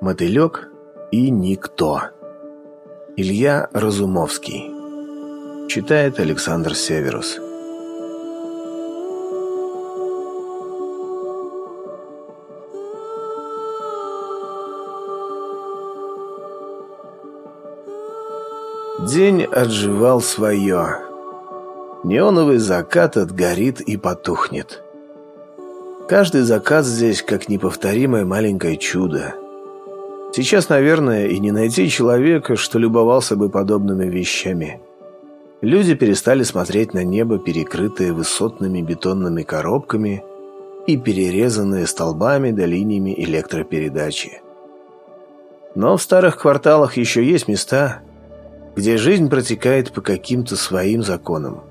Мотылек и никто. Илья Разумовский. Читает Александр Северус. День отживал свое. Неоновый закат отгорит и потухнет. Каждый закат здесь как неповторимое маленькое чудо. Сейчас, наверное, и не найти человека, что любовался бы подобными вещами. Люди перестали смотреть на небо, перекрытые высотными бетонными коробками и перерезанные столбами да линиями электропередачи. Но в старых кварталах еще есть места, где жизнь протекает по каким-то своим законам.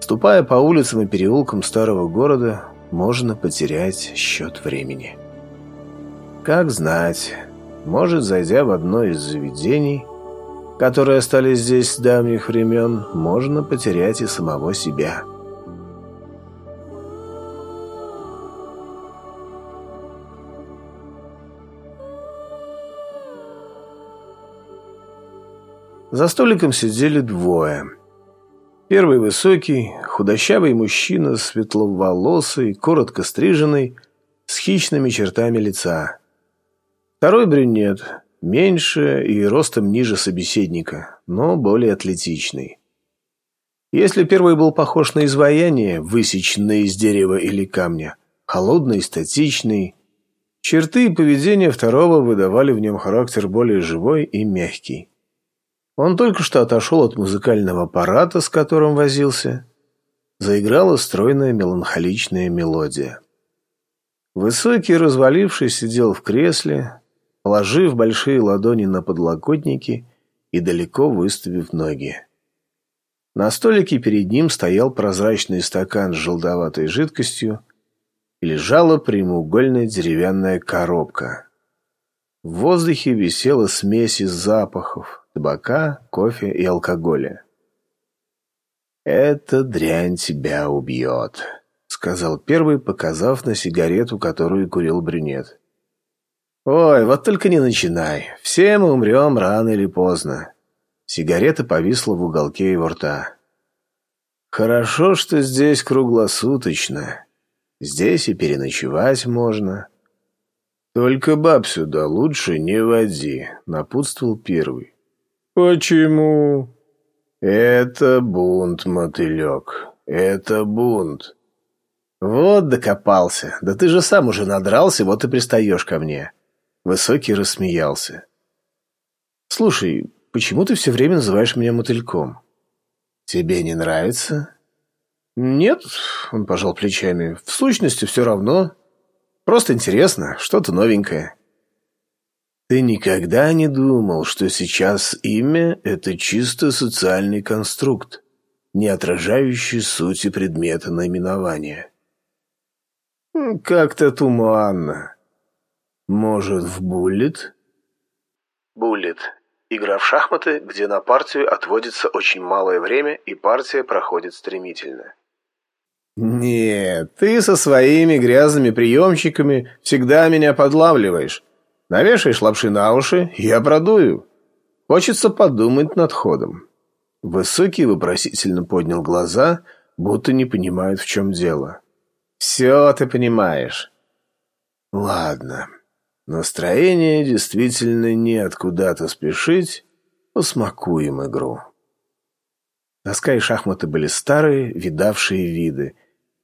Ступая по улицам и переулкам старого города, можно потерять счет времени. Как знать, может, зайдя в одно из заведений, которые остались здесь с давних времен, можно потерять и самого себя. За столиком сидели двое. Первый высокий, худощавый мужчина, светловолосый, коротко стриженный, с хищными чертами лица. Второй брюнет, меньше и ростом ниже собеседника, но более атлетичный. Если первый был похож на изваяние, высеченное из дерева или камня, холодный, статичный, черты и поведение второго выдавали в нем характер более живой и мягкий. Он только что отошел от музыкального аппарата, с которым возился. Заиграла стройная меланхоличная мелодия. Высокий, разваливший, сидел в кресле, положив большие ладони на подлокотники и далеко выставив ноги. На столике перед ним стоял прозрачный стакан с желтоватой жидкостью и лежала прямоугольная деревянная коробка. В воздухе висела смесь из запахов, табака, кофе и алкоголя. «Эта дрянь тебя убьет», — сказал первый, показав на сигарету, которую курил брюнет. «Ой, вот только не начинай. Все мы умрем рано или поздно». Сигарета повисла в уголке его рта. «Хорошо, что здесь круглосуточно. Здесь и переночевать можно». «Только баб сюда лучше не води», — напутствовал первый. «Почему?» «Это бунт, мотылек. Это бунт». «Вот докопался. Да ты же сам уже надрался, вот и пристаешь ко мне». Высокий рассмеялся. «Слушай, почему ты все время называешь меня мотыльком?» «Тебе не нравится?» «Нет», — он пожал плечами, — «в сущности все равно. Просто интересно, что-то новенькое». Ты никогда не думал, что сейчас имя – это чисто социальный конструкт, не отражающий сути предмета наименования? Как-то туманно. Может, в буллет? Буллет – игра в шахматы, где на партию отводится очень малое время и партия проходит стремительно. «Нет, ты со своими грязными приемчиками всегда меня подлавливаешь. Навешаешь лапши на уши, я продую. Хочется подумать над ходом». Высокий вопросительно поднял глаза, будто не понимает, в чем дело. «Все ты понимаешь». «Ладно. Настроение действительно нет куда-то спешить. Посмакуем игру». Доска и шахматы были старые, видавшие виды.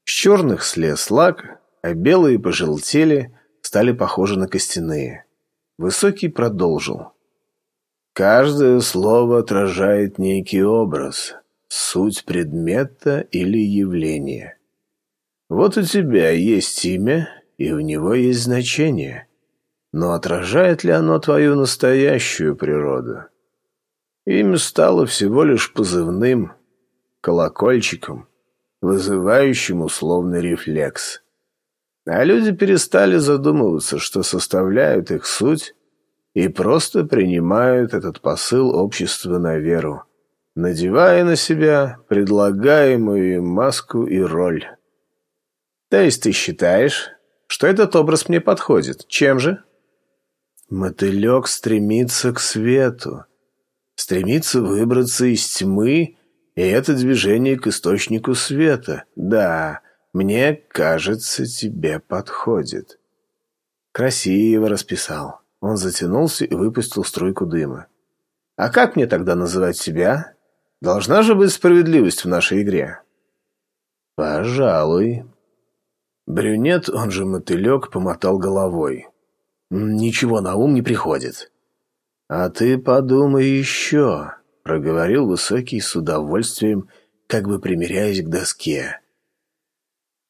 С черных слез лак, а белые пожелтели, стали похожи на костяные. Высокий продолжил. Каждое слово отражает некий образ, суть предмета или явления. Вот у тебя есть имя, и у него есть значение. Но отражает ли оно твою настоящую природу? Имя стало всего лишь позывным, колокольчиком, вызывающим условный рефлекс. А люди перестали задумываться, что составляют их суть, и просто принимают этот посыл общества на веру, надевая на себя предлагаемую им маску и роль. То есть ты считаешь, что этот образ мне подходит? Чем же? Мотылек стремится к свету, стремится выбраться из тьмы, и это движение к источнику света. Да, мне кажется, тебе подходит. Красиво расписал. Он затянулся и выпустил струйку дыма. А как мне тогда называть себя? Должна же быть справедливость в нашей игре. Пожалуй. Брюнет, он же мотылек, помотал головой. Ничего на ум не приходит. А ты подумай еще, проговорил Высокий с удовольствием, как бы примиряясь к доске.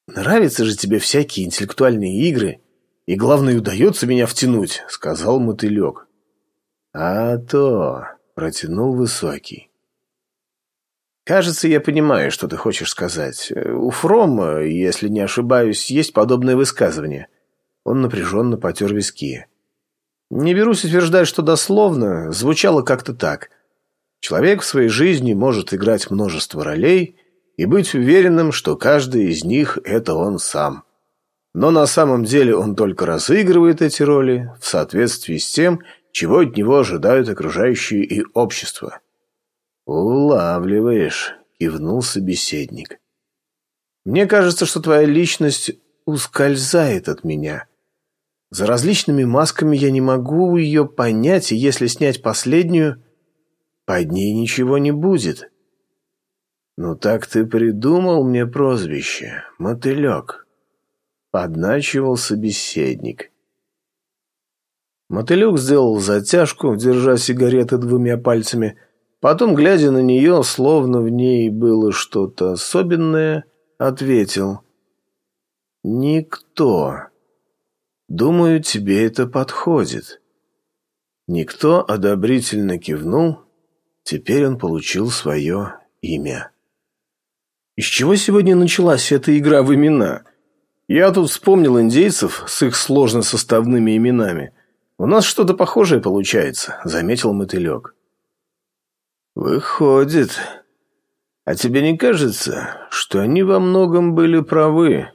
Нравятся же тебе всякие интеллектуальные игры, и, главное, удается меня втянуть, сказал мотылек. А то, протянул Высокий. «Кажется, я понимаю, что ты хочешь сказать. У Фрома, если не ошибаюсь, есть подобное высказывание». Он напряженно потер виски. «Не берусь утверждать, что дословно. Звучало как-то так. Человек в своей жизни может играть множество ролей и быть уверенным, что каждый из них – это он сам. Но на самом деле он только разыгрывает эти роли в соответствии с тем, чего от него ожидают окружающие и общество». «Улавливаешь», — кивнул собеседник. «Мне кажется, что твоя личность ускользает от меня. За различными масками я не могу ее понять, и если снять последнюю, под ней ничего не будет». «Ну так ты придумал мне прозвище, мотылек», — подначивал собеседник. Мотылек сделал затяжку, держа сигареты двумя пальцами — Потом, глядя на нее, словно в ней было что-то особенное, ответил. «Никто. Думаю, тебе это подходит». Никто одобрительно кивнул. Теперь он получил свое имя. Из чего сегодня началась эта игра в имена? Я тут вспомнил индейцев с их сложно составными именами. У нас что-то похожее получается, заметил мотылек. «Выходит. А тебе не кажется, что они во многом были правы?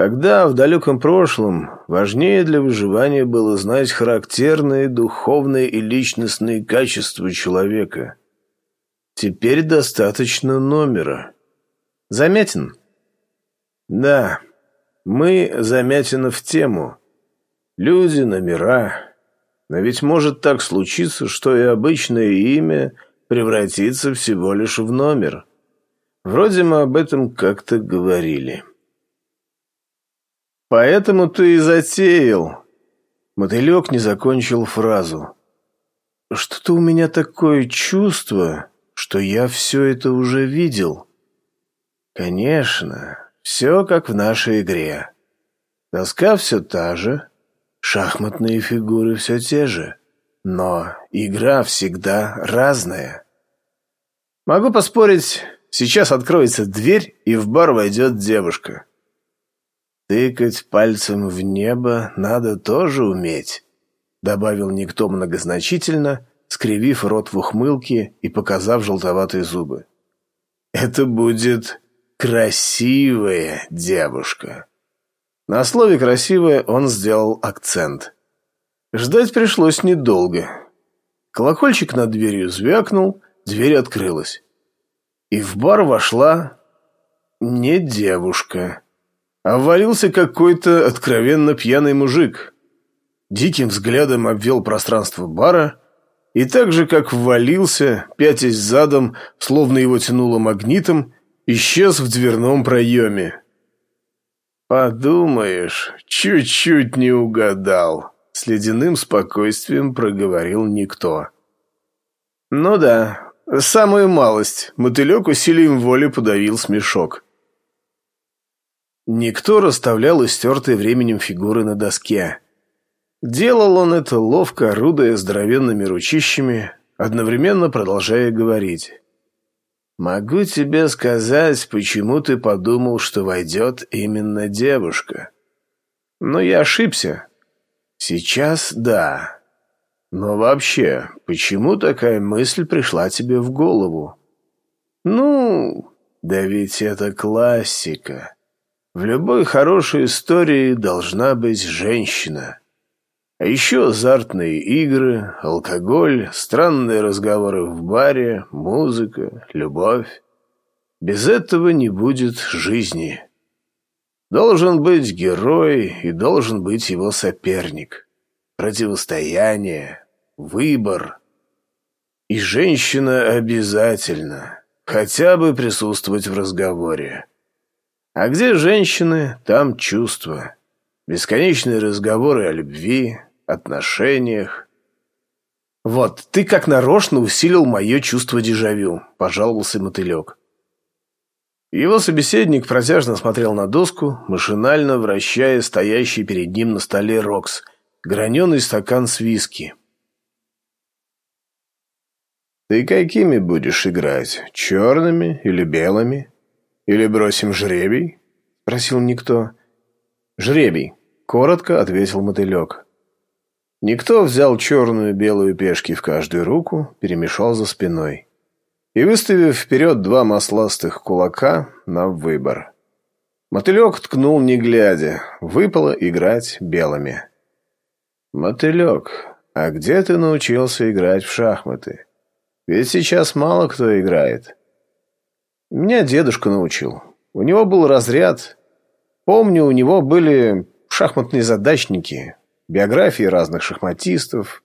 Тогда, в далеком прошлом, важнее для выживания было знать характерные духовные и личностные качества человека. Теперь достаточно номера. Замятин?» «Да, мы замятина в тему. Люди, номера, но ведь может так случиться, что и обычное имя превратится всего лишь в номер. Вроде мы об этом как-то говорили. Поэтому ты и затеял. Мотылек не закончил фразу. Что-то у меня такое чувство, что я все это уже видел. Конечно, все как в нашей игре. Доска все та же, Шахматные фигуры все те же, но игра всегда разная. Могу поспорить, сейчас откроется дверь, и в бар войдет девушка. Тыкать пальцем в небо надо тоже уметь, добавил никто многозначительно, скривив рот в ухмылке и показав желтоватые зубы. Это будет красивая девушка. На слове «красивое» он сделал акцент. Ждать пришлось недолго. Колокольчик над дверью звякнул, дверь открылась. И в бар вошла не девушка, а ввалился какой-то откровенно пьяный мужик. Диким взглядом обвел пространство бара и так же, как ввалился, пятясь задом, словно его тянуло магнитом, исчез в дверном проеме. «Подумаешь, чуть-чуть не угадал», — с ледяным спокойствием проговорил никто. «Ну да, самую малость», — мотылек усилием воли подавил смешок. Никто расставлял истертые временем фигуры на доске. Делал он это ловко, орудуя здоровенными ручищами, одновременно продолжая говорить. Могу тебе сказать, почему ты подумал, что войдет именно девушка. Но я ошибся. Сейчас да. Но вообще, почему такая мысль пришла тебе в голову? Ну, да ведь это классика. В любой хорошей истории должна быть женщина. А еще азартные игры, алкоголь, странные разговоры в баре, музыка, любовь. Без этого не будет жизни. Должен быть герой и должен быть его соперник. Противостояние, выбор. И женщина обязательно, хотя бы присутствовать в разговоре. А где женщины, там чувства. Бесконечные разговоры о любви, отношениях. «Вот, ты как нарочно усилил мое чувство дежавю», – пожаловался мотылек. Его собеседник протяжно смотрел на доску, машинально вращая стоящий перед ним на столе Рокс, граненый стакан с виски. «Ты какими будешь играть? Черными или белыми? Или бросим жребий?» – спросил никто. «Жребий», – коротко ответил мотылек. Никто взял черную и белую пешки в каждую руку, перемешал за спиной. И, выставив вперед два масластых кулака, на выбор. Мотылек ткнул не глядя, выпало играть белыми. «Мотылек, а где ты научился играть в шахматы? Ведь сейчас мало кто играет». «Меня дедушка научил. У него был разряд. Помню, у него были шахматные задачники, биографии разных шахматистов.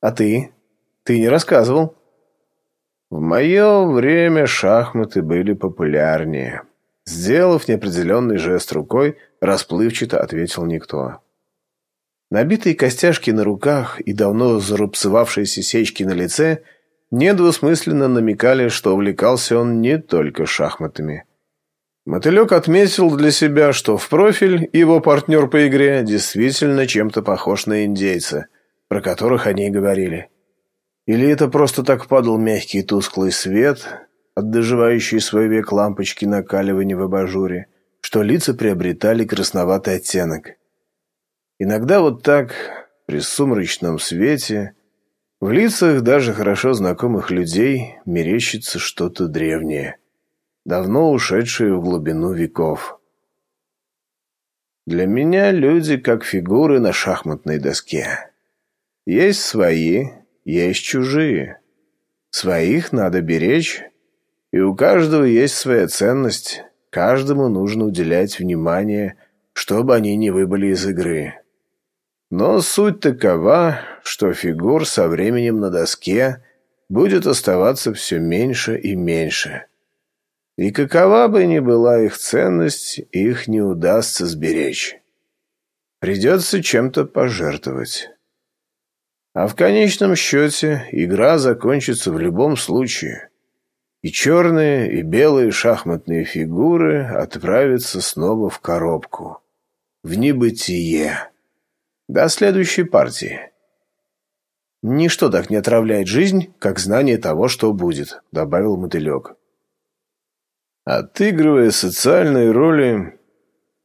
А ты? Ты не рассказывал? В мое время шахматы были популярнее. Сделав неопределенный жест рукой, расплывчато ответил никто. Набитые костяшки на руках и давно зарубцевавшиеся сечки на лице недвусмысленно намекали, что увлекался он не только шахматами – Мотылек отметил для себя, что в профиль его партнер по игре действительно чем-то похож на индейца, про которых они и говорили. Или это просто так падал мягкий тусклый свет от доживающей свой век лампочки накаливания в абажуре, что лица приобретали красноватый оттенок. Иногда вот так, при сумрачном свете, в лицах даже хорошо знакомых людей мерещится что-то древнее давно ушедшие в глубину веков. Для меня люди как фигуры на шахматной доске. Есть свои, есть чужие. Своих надо беречь, и у каждого есть своя ценность, каждому нужно уделять внимание, чтобы они не выбыли из игры. Но суть такова, что фигур со временем на доске будет оставаться все меньше и меньше – и какова бы ни была их ценность, их не удастся сберечь. Придется чем-то пожертвовать. А в конечном счете игра закончится в любом случае. И черные, и белые шахматные фигуры отправятся снова в коробку. В небытие. До следующей партии. «Ничто так не отравляет жизнь, как знание того, что будет», — добавил мотылек. Отыгрывая социальные роли,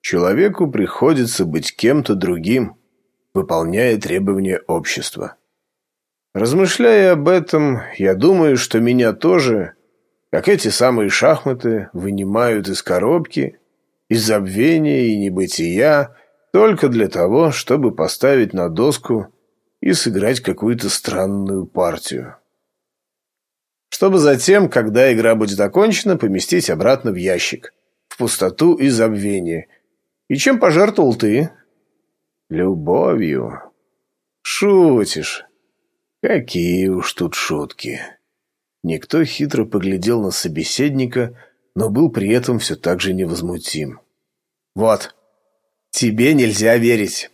человеку приходится быть кем-то другим, выполняя требования общества. Размышляя об этом, я думаю, что меня тоже, как эти самые шахматы, вынимают из коробки, из забвения и небытия, только для того, чтобы поставить на доску и сыграть какую-то странную партию чтобы затем, когда игра будет окончена, поместить обратно в ящик, в пустоту и забвение. И чем пожертвовал ты? Любовью. Шутишь. Какие уж тут шутки. Никто хитро поглядел на собеседника, но был при этом все так же невозмутим. Вот, тебе нельзя верить.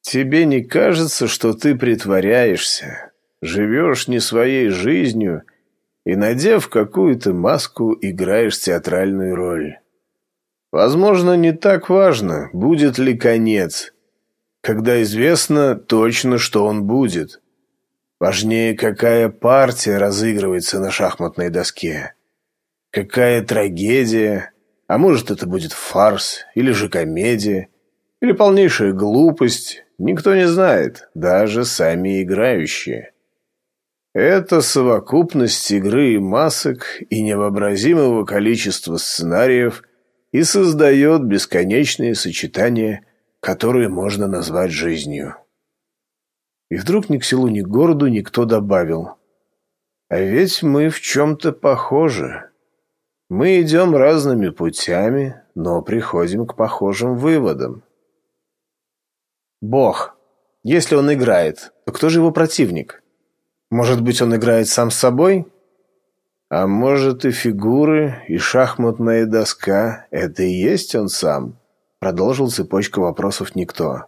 Тебе не кажется, что ты притворяешься? живешь не своей жизнью и, надев какую-то маску, играешь театральную роль. Возможно, не так важно, будет ли конец, когда известно точно, что он будет. Важнее, какая партия разыгрывается на шахматной доске. Какая трагедия, а может, это будет фарс, или же комедия, или полнейшая глупость, никто не знает, даже сами играющие. Это совокупность игры и масок и невообразимого количества сценариев и создает бесконечные сочетания, которые можно назвать жизнью. И вдруг ни к селу, ни к городу никто добавил. А ведь мы в чем-то похожи. Мы идем разными путями, но приходим к похожим выводам. Бог. Если он играет, то кто же его противник? Может быть, он играет сам с собой? А может, и фигуры, и шахматная доска — это и есть он сам? Продолжил цепочку вопросов никто.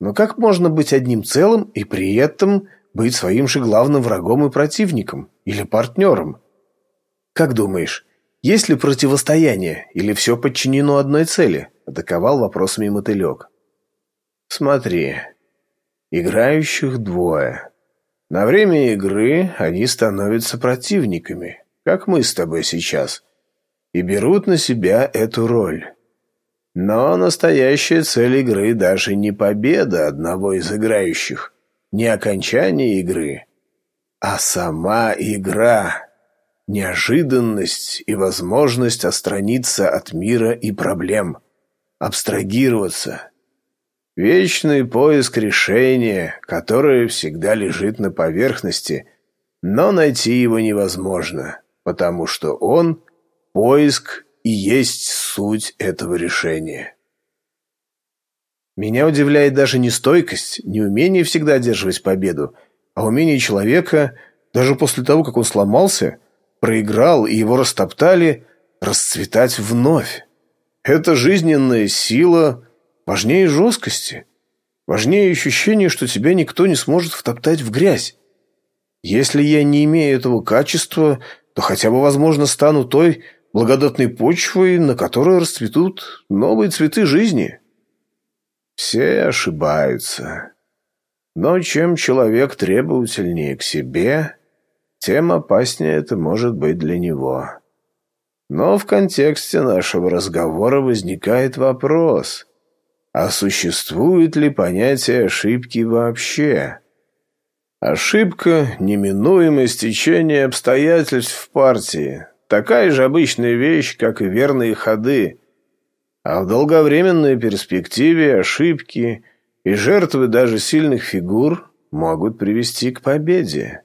Но как можно быть одним целым и при этом быть своим же главным врагом и противником? Или партнером? Как думаешь, есть ли противостояние или все подчинено одной цели? Атаковал вопросами мотылек. Смотри, играющих двое. На время игры они становятся противниками, как мы с тобой сейчас, и берут на себя эту роль. Но настоящая цель игры даже не победа одного из играющих, не окончание игры, а сама игра, неожиданность и возможность отстраниться от мира и проблем, абстрагироваться. Вечный поиск решения, которое всегда лежит на поверхности, но найти его невозможно, потому что он – поиск и есть суть этого решения. Меня удивляет даже не стойкость, не умение всегда одерживать победу, а умение человека, даже после того, как он сломался, проиграл и его растоптали, расцветать вновь. Это жизненная сила важнее жесткости, важнее ощущения, что тебя никто не сможет втоптать в грязь. Если я не имею этого качества, то хотя бы, возможно, стану той, благодатной почвой, на которой расцветут новые цветы жизни. Все ошибаются. Но чем человек требовательнее к себе, тем опаснее это может быть для него. Но в контексте нашего разговора возникает вопрос, а существует ли понятие ошибки вообще? Ошибка – неминуемое стечение обстоятельств в партии, Такая же обычная вещь, как и верные ходы. А в долговременной перспективе ошибки и жертвы даже сильных фигур могут привести к победе.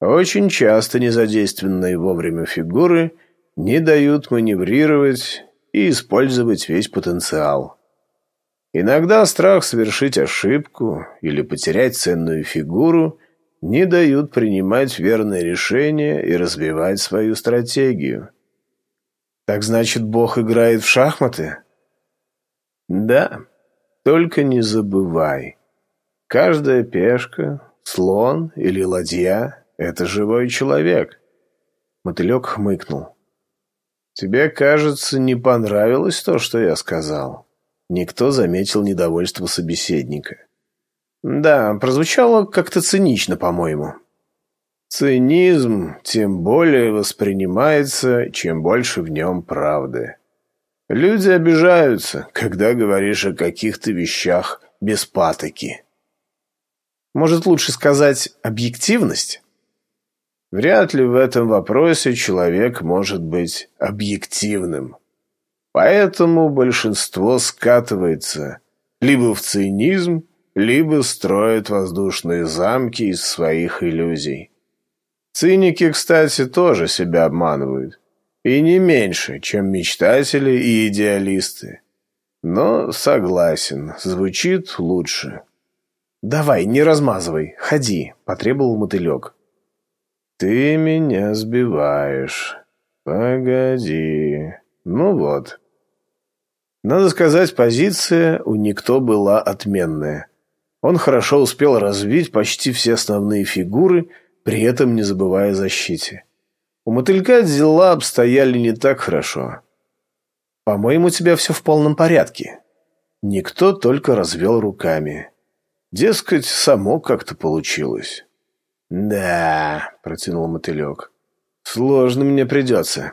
Очень часто незадействованные вовремя фигуры не дают маневрировать и использовать весь потенциал. Иногда страх совершить ошибку или потерять ценную фигуру не дают принимать верные решения и развивать свою стратегию. Так значит, Бог играет в шахматы? Да, только не забывай. Каждая пешка, слон или ладья — это живой человек. Мотылек хмыкнул. Тебе, кажется, не понравилось то, что я сказал. Никто заметил недовольство собеседника. Да, прозвучало как-то цинично, по-моему. Цинизм тем более воспринимается, чем больше в нем правды. Люди обижаются, когда говоришь о каких-то вещах без патоки. Может, лучше сказать объективность? Вряд ли в этом вопросе человек может быть объективным. Поэтому большинство скатывается либо в цинизм, либо строят воздушные замки из своих иллюзий. Циники, кстати, тоже себя обманывают. И не меньше, чем мечтатели и идеалисты. Но согласен, звучит лучше. «Давай, не размазывай, ходи», — потребовал мотылек. «Ты меня сбиваешь. Погоди. Ну вот». Надо сказать, позиция у никто была отменная. Он хорошо успел развить почти все основные фигуры, при этом не забывая о защите. У мотылька дела обстояли не так хорошо. «По-моему, у тебя все в полном порядке». Никто только развел руками. Дескать, само как-то получилось. «Да», — протянул мотылек, — «сложно мне придется».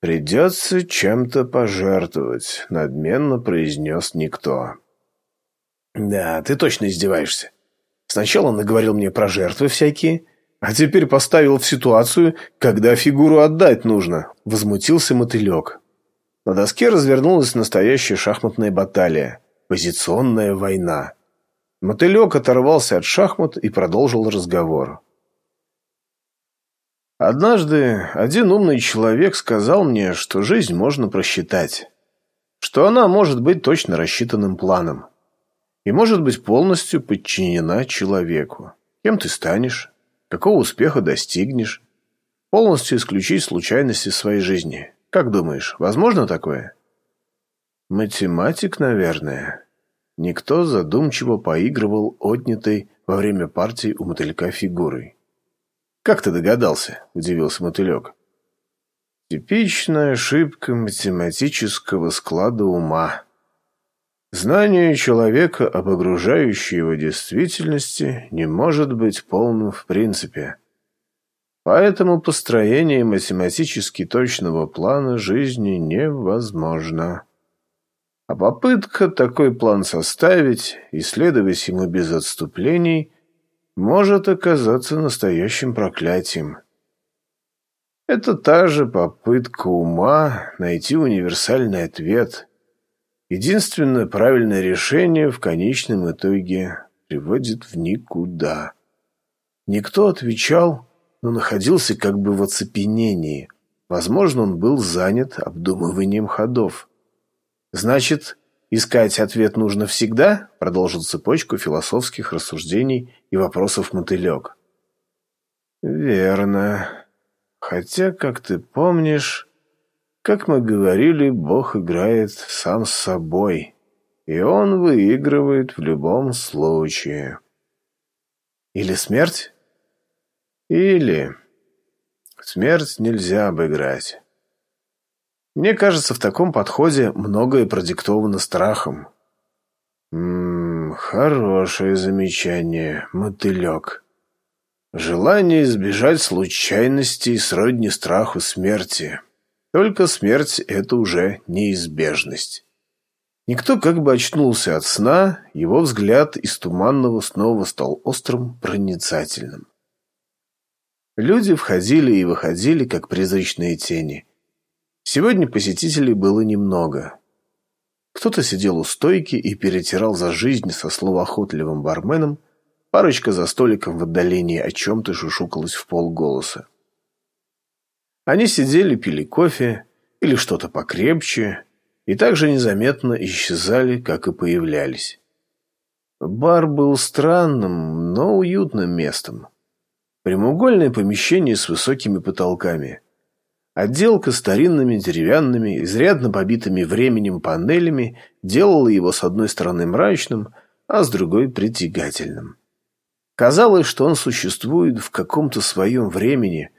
«Придется чем-то пожертвовать», — надменно произнес никто. Да, ты точно издеваешься. Сначала он наговорил мне про жертвы всякие, а теперь поставил в ситуацию, когда фигуру отдать нужно. Возмутился мотылек. На доске развернулась настоящая шахматная баталия. Позиционная война. Мотылек оторвался от шахмат и продолжил разговор. Однажды один умный человек сказал мне, что жизнь можно просчитать, что она может быть точно рассчитанным планом и может быть полностью подчинена человеку. Кем ты станешь, какого успеха достигнешь, полностью исключить случайности своей жизни. Как думаешь, возможно такое? Математик, наверное. Никто задумчиво поигрывал отнятой во время партии у мотылька фигурой. «Как ты догадался?» – удивился мотылек. «Типичная ошибка математического склада ума. Знание человека об окружающей его действительности не может быть полным в принципе. Поэтому построение математически точного плана жизни невозможно». А попытка такой план составить и следовать ему без отступлений может оказаться настоящим проклятием. Это та же попытка ума найти универсальный ответ. Единственное правильное решение в конечном итоге приводит в никуда. Никто отвечал, но находился как бы в оцепенении. Возможно, он был занят обдумыванием ходов. Значит, искать ответ нужно всегда? Продолжил цепочку философских рассуждений и вопросов мотылек. Верно. Хотя, как ты помнишь, как мы говорили, Бог играет сам с собой, и он выигрывает в любом случае. Или смерть? Или... Смерть нельзя обыграть. Мне кажется, в таком подходе многое продиктовано страхом. Ммм, хорошее замечание, мотылек. Желание избежать случайностей сродни страху смерти. Только смерть — это уже неизбежность. Никто как бы очнулся от сна, его взгляд из туманного снова стал острым, проницательным. Люди входили и выходили, как призрачные тени — Сегодня посетителей было немного. Кто-то сидел у стойки и перетирал за жизнь со словоохотливым барменом, парочка за столиком в отдалении о чем-то шушукалась в полголоса. Они сидели, пили кофе или что-то покрепче, и так же незаметно исчезали, как и появлялись. Бар был странным, но уютным местом. Прямоугольное помещение с высокими потолками – Отделка старинными деревянными, изрядно побитыми временем панелями делала его с одной стороны мрачным, а с другой притягательным. Казалось, что он существует в каком-то своем времени,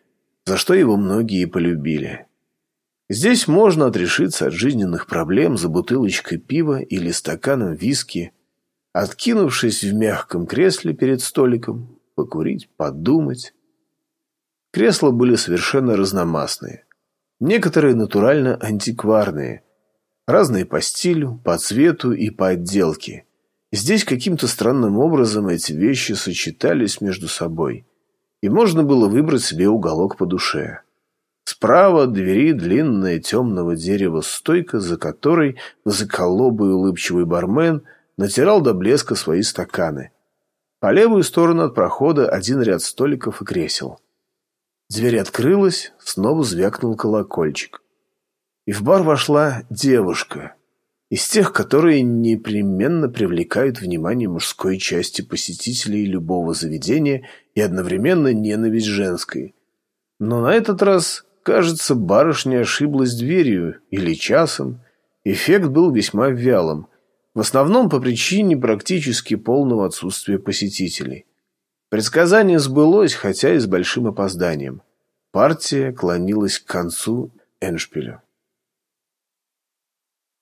за что его многие полюбили. Здесь можно отрешиться от жизненных проблем за бутылочкой пива или стаканом виски, откинувшись в мягком кресле перед столиком, покурить, подумать. Кресла были совершенно разномастные. Некоторые натурально антикварные, разные по стилю, по цвету и по отделке. Здесь каким-то странным образом эти вещи сочетались между собой, и можно было выбрать себе уголок по душе. Справа от двери длинная темного дерева стойка, за которой высоколобый улыбчивый бармен натирал до блеска свои стаканы. По левую сторону от прохода один ряд столиков и кресел. Дверь открылась, снова звякнул колокольчик. И в бар вошла девушка, из тех, которые непременно привлекают внимание мужской части посетителей любого заведения и одновременно ненависть женской. Но на этот раз, кажется, барышня ошиблась дверью или часом. Эффект был весьма вялым, в основном по причине практически полного отсутствия посетителей. Предсказание сбылось, хотя и с большим опозданием. Партия клонилась к концу Эншпилю.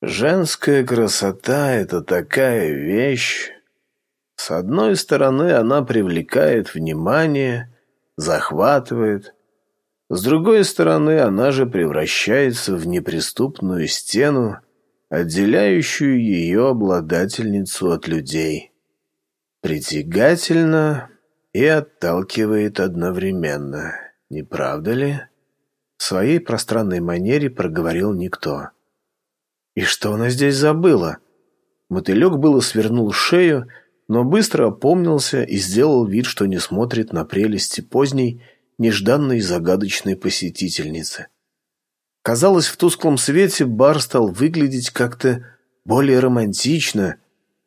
Женская красота — это такая вещь. С одной стороны, она привлекает внимание, захватывает. С другой стороны, она же превращается в неприступную стену, отделяющую ее обладательницу от людей. Притягательно и отталкивает одновременно. Не правда ли? В своей пространной манере проговорил никто. И что она здесь забыла? Мотылек было свернул шею, но быстро опомнился и сделал вид, что не смотрит на прелести поздней, нежданной загадочной посетительницы. Казалось, в тусклом свете бар стал выглядеть как-то более романтично,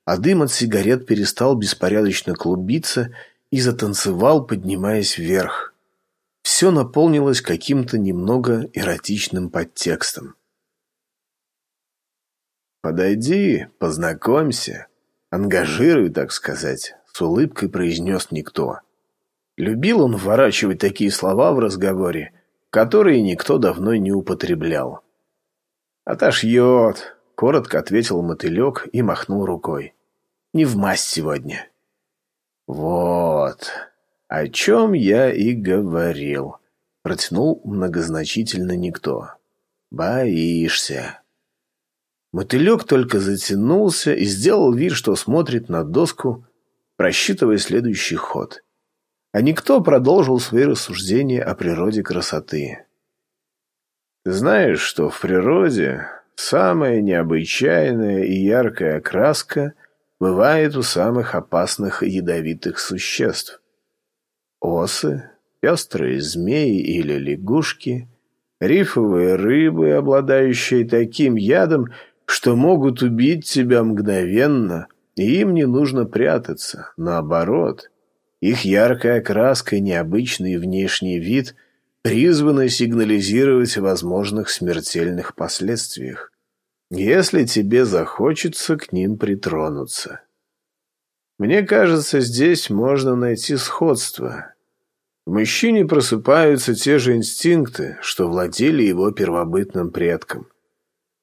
а дым от сигарет перестал беспорядочно клубиться и затанцевал, поднимаясь вверх. Все наполнилось каким-то немного эротичным подтекстом. «Подойди, познакомься, ангажируй, так сказать», — с улыбкой произнес никто. Любил он вворачивать такие слова в разговоре, которые никто давно не употреблял. «Отошьет», — коротко ответил мотылек и махнул рукой. «Не в масть сегодня». «Вот, о чем я и говорил», — протянул многозначительно никто. «Боишься». Мотылек только затянулся и сделал вид, что смотрит на доску, просчитывая следующий ход а никто продолжил свои рассуждения о природе красоты. Ты знаешь, что в природе самая необычайная и яркая окраска бывает у самых опасных ядовитых существ. Осы, пестрые змеи или лягушки, рифовые рыбы, обладающие таким ядом, что могут убить тебя мгновенно, и им не нужно прятаться, наоборот – их яркая краска и необычный внешний вид призваны сигнализировать о возможных смертельных последствиях, если тебе захочется к ним притронуться. Мне кажется, здесь можно найти сходство. В мужчине просыпаются те же инстинкты, что владели его первобытным предком.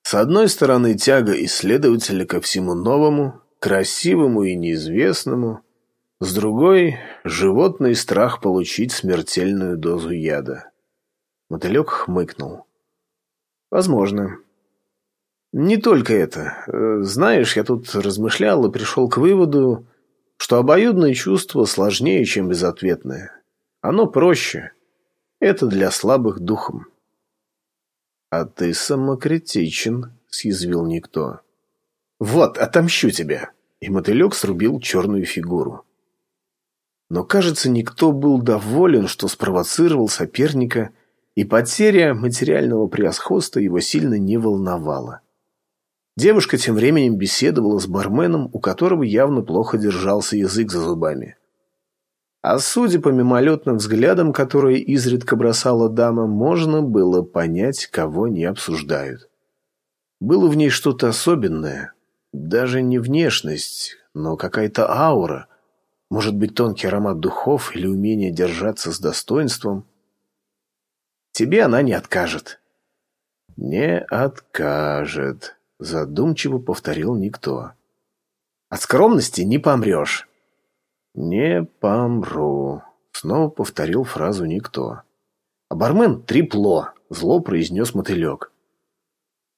С одной стороны, тяга исследователя ко всему новому, красивому и неизвестному – с другой – животный страх получить смертельную дозу яда. Мотылек хмыкнул. «Возможно. Не только это. Э, знаешь, я тут размышлял и пришел к выводу, что обоюдное чувство сложнее, чем безответное. Оно проще. Это для слабых духом». «А ты самокритичен», – съязвил никто. «Вот, отомщу тебя!» И мотылек срубил черную фигуру. Но, кажется, никто был доволен, что спровоцировал соперника, и потеря материального превосходства его сильно не волновала. Девушка тем временем беседовала с барменом, у которого явно плохо держался язык за зубами. А судя по мимолетным взглядам, которые изредка бросала дама, можно было понять, кого не обсуждают. Было в ней что-то особенное, даже не внешность, но какая-то аура, может быть, тонкий аромат духов или умение держаться с достоинством? Тебе она не откажет. Не откажет, задумчиво повторил никто. От скромности не помрешь. Не помру, снова повторил фразу никто. А бармен трепло, зло произнес мотылек.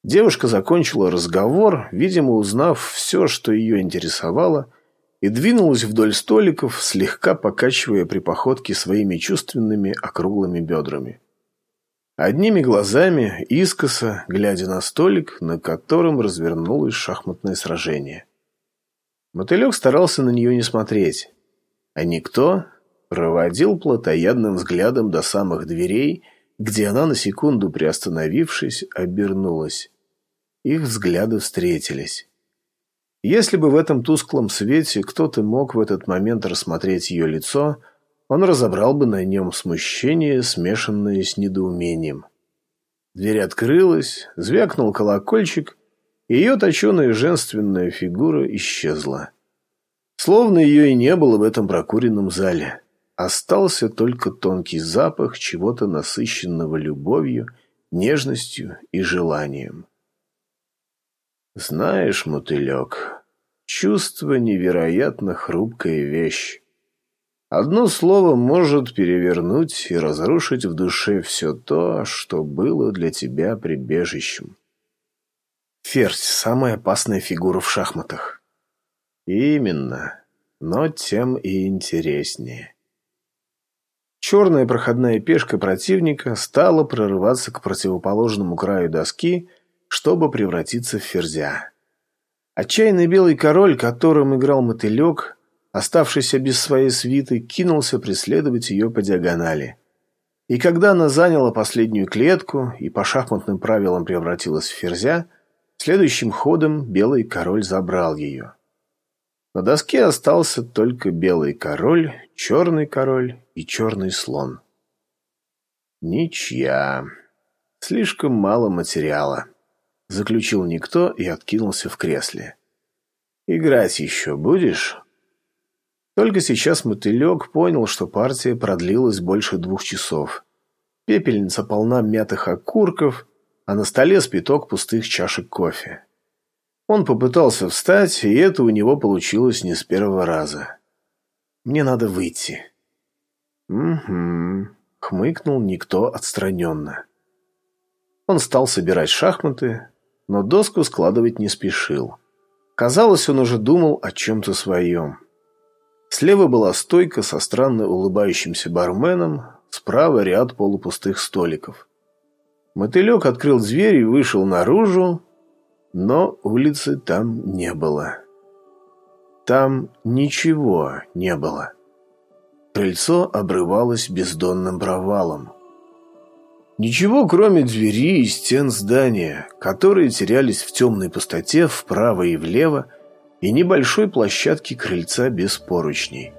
Девушка закончила разговор, видимо, узнав все, что ее интересовало, и двинулась вдоль столиков, слегка покачивая при походке своими чувственными округлыми бедрами. Одними глазами, искоса, глядя на столик, на котором развернулось шахматное сражение. Мотылек старался на нее не смотреть, а никто проводил плотоядным взглядом до самых дверей, где она, на секунду приостановившись, обернулась. Их взгляды встретились. Если бы в этом тусклом свете кто-то мог в этот момент рассмотреть ее лицо, он разобрал бы на нем смущение, смешанное с недоумением. Дверь открылась, звякнул колокольчик, и ее точеная женственная фигура исчезла. Словно ее и не было в этом прокуренном зале. Остался только тонкий запах чего-то насыщенного любовью, нежностью и желанием. Знаешь, мотылек, чувство невероятно хрупкая вещь. Одно слово может перевернуть и разрушить в душе все то, что было для тебя прибежищем. Ферзь – самая опасная фигура в шахматах. Именно, но тем и интереснее. Черная проходная пешка противника стала прорываться к противоположному краю доски – чтобы превратиться в ферзя. Отчаянный белый король, которым играл мотылек, оставшийся без своей свиты, кинулся преследовать ее по диагонали. И когда она заняла последнюю клетку и по шахматным правилам превратилась в ферзя, следующим ходом белый король забрал ее. На доске остался только белый король, черный король и черный слон. Ничья. Слишком мало материала. Заключил никто и откинулся в кресле. «Играть еще будешь?» Только сейчас мотылек понял, что партия продлилась больше двух часов. Пепельница полна мятых окурков, а на столе спиток пустых чашек кофе. Он попытался встать, и это у него получилось не с первого раза. «Мне надо выйти». «Угу», — хмыкнул никто отстраненно. Он стал собирать шахматы, но доску складывать не спешил. Казалось, он уже думал о чем-то своем. Слева была стойка со странно улыбающимся барменом, справа ряд полупустых столиков. Мотылек открыл дверь и вышел наружу, но улицы там не было. Там ничего не было. Крыльцо обрывалось бездонным провалом. Ничего, кроме двери и стен здания, которые терялись в темной пустоте вправо и влево, и небольшой площадки крыльца без поручней.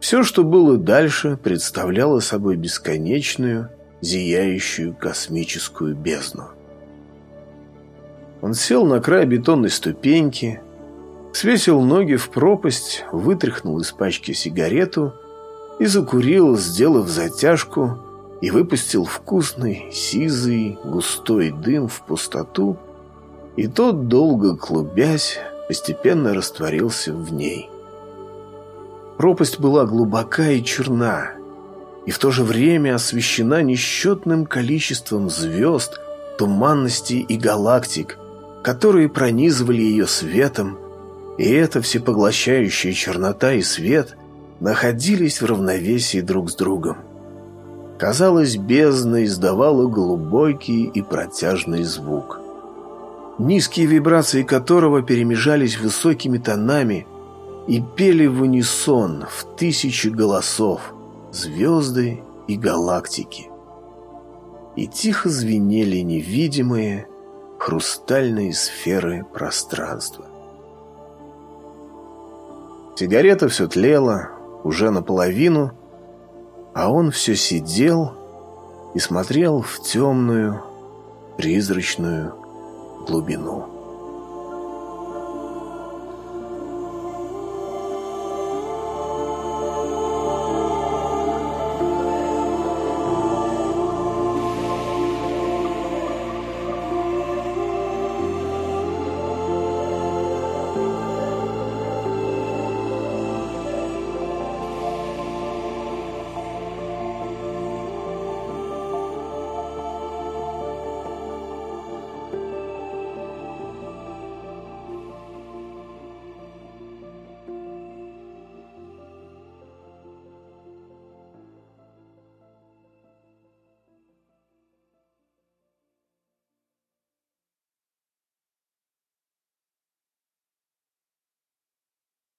Все, что было дальше, представляло собой бесконечную, зияющую космическую бездну. Он сел на край бетонной ступеньки, свесил ноги в пропасть, вытряхнул из пачки сигарету и закурил, сделав затяжку, и выпустил вкусный, сизый, густой дым в пустоту, и тот, долго клубясь, постепенно растворился в ней. Пропасть была глубока и черна, и в то же время освещена несчетным количеством звезд, туманностей и галактик, которые пронизывали ее светом, и эта всепоглощающая чернота и свет находились в равновесии друг с другом. Казалось, бездна издавала глубокий и протяжный звук – низкие вибрации которого перемежались высокими тонами и пели в унисон в тысячи голосов, звезды и галактики. И тихо звенели невидимые хрустальные сферы пространства. Сигарета все тлела, уже наполовину, а он все сидел и смотрел в темную, призрачную глубину.